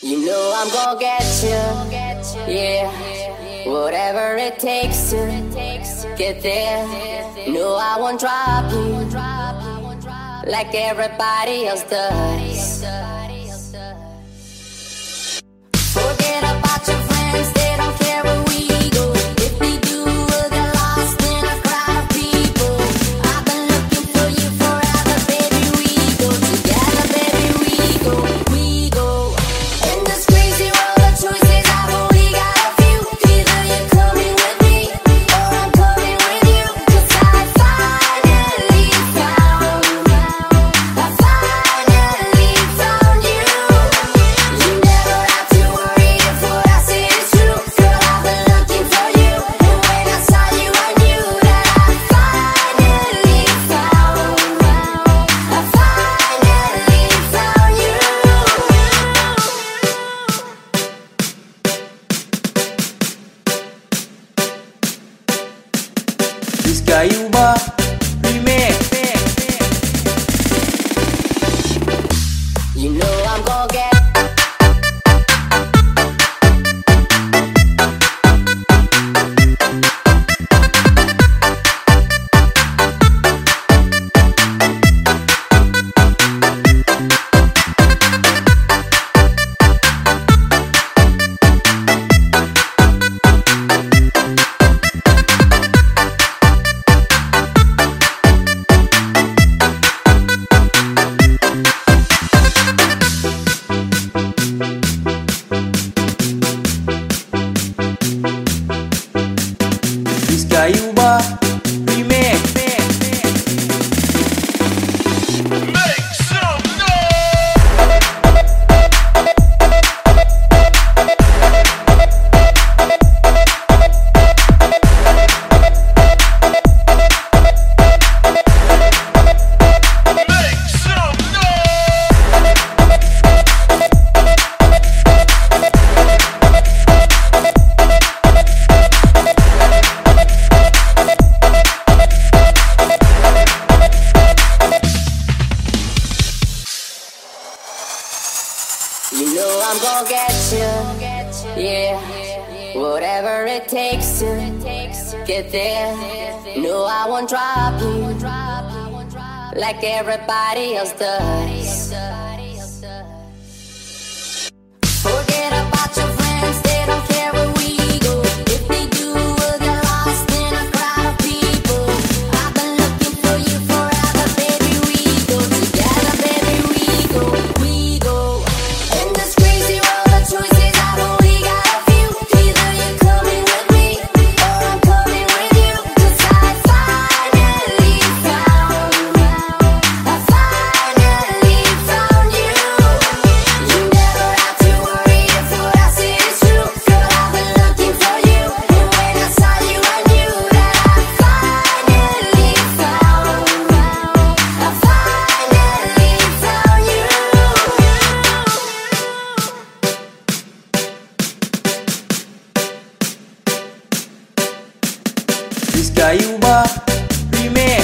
You know I'm gonna get you, yeah. Whatever it takes to get there. No, I won't drop you like everybody else does. Itaiúba gon' get you. Yeah, whatever it takes to get there. No, I won't drop you like everybody else does. Gaiúba, primeiro